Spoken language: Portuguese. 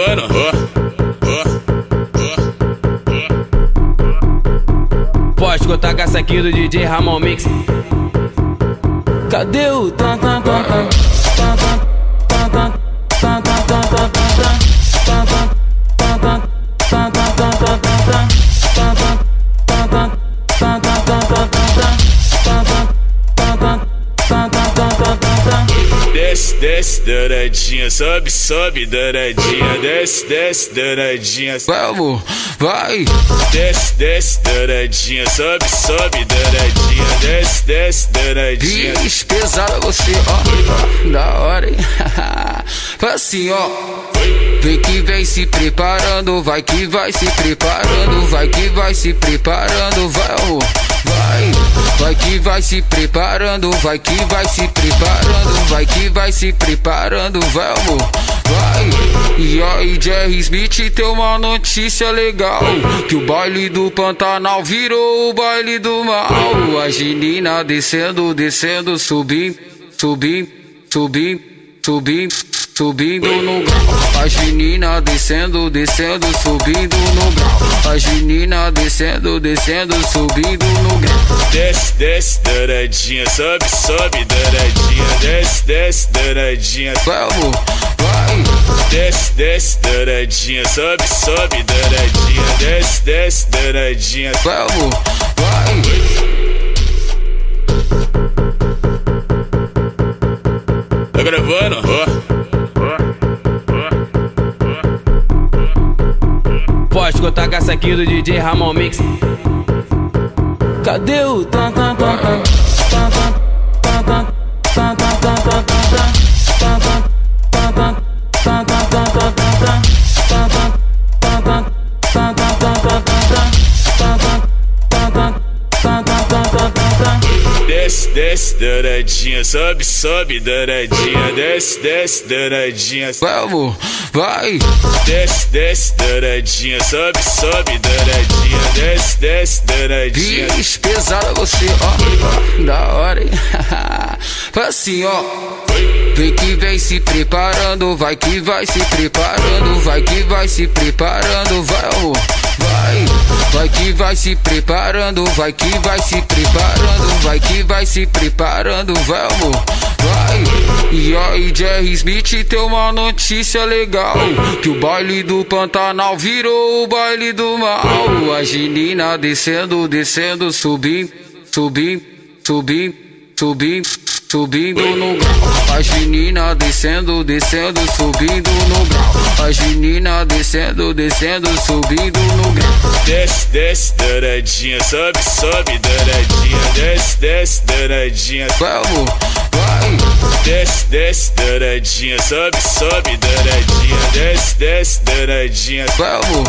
ó, Pode escutar com essa aqui do DJ Ramon Mix. Cadê o tan tan tan tan? Tan tan Desce, danadinha, sobe, sobe, danadinha, desce, desce, danadinha, Vamos, vai, desce, desce, danadinha, sobe, sobe, danadinha, desce, desce, danadinha. Diz pesada você, ó, da hora, hein? Faz assim, ó. Vem que vem se preparando, vai que vai se preparando, vai que vai se preparando, vai, amor. Vai, vai que vai se preparando, vai que vai se preparando, vai que vai se preparando, vai, amor. Vai, e aí, Jerry Smith tem uma notícia legal: que o baile do Pantanal virou o baile do mal. A Genina descendo, descendo, subindo, subindo, subindo, subindo. Subindo no grau, a genina descendo, descendo, subindo no grau. A genina descendo, descendo, subindo no grau. Desce, desce, danadinha, sobe, sobe, danadinha, desce, desce, danadinha, Vamos, vai, desce, desce, danadinha, sobe, sobe, danadinha, desce, desce, danadinha. vamos, vai. Tá gravando? Ó, Pode escutar essa aqui do DJ Ramon Mix. Cadê o tan tan tan tan tan tan danadinha, sobe, sobe, danadinha, desce, desce, danadinha, Vamos, vai, desce, desce, danadinha, sobe, sobe, danadinha, desce, desce, danadinha. diz pesada você, ó, da hora, hein? Assim, ó. Vem que vem se preparando, vai que vai se preparando, vai que vai se preparando, vai, amor. Vai, vai que vai se preparando, vai que vai se preparando, vai que vai se preparando, vai, amor. Vai, e aí, Jerry Smith tem uma notícia legal: que o baile do Pantanal virou o baile do mal. A genina descendo, descendo, subindo, subindo, subindo, subindo. Subindo no grau, a genina descendo, descendo, subindo no grau. A genina descendo, descendo, subindo no grau. Desce, desce, danadinha, sobe, sobe, danadinha, desce, desce, danadinha, Vamos, vai, desce, desce, danadinha, sobe, sobe, danadinha, desce, desce, danadinha. vamos,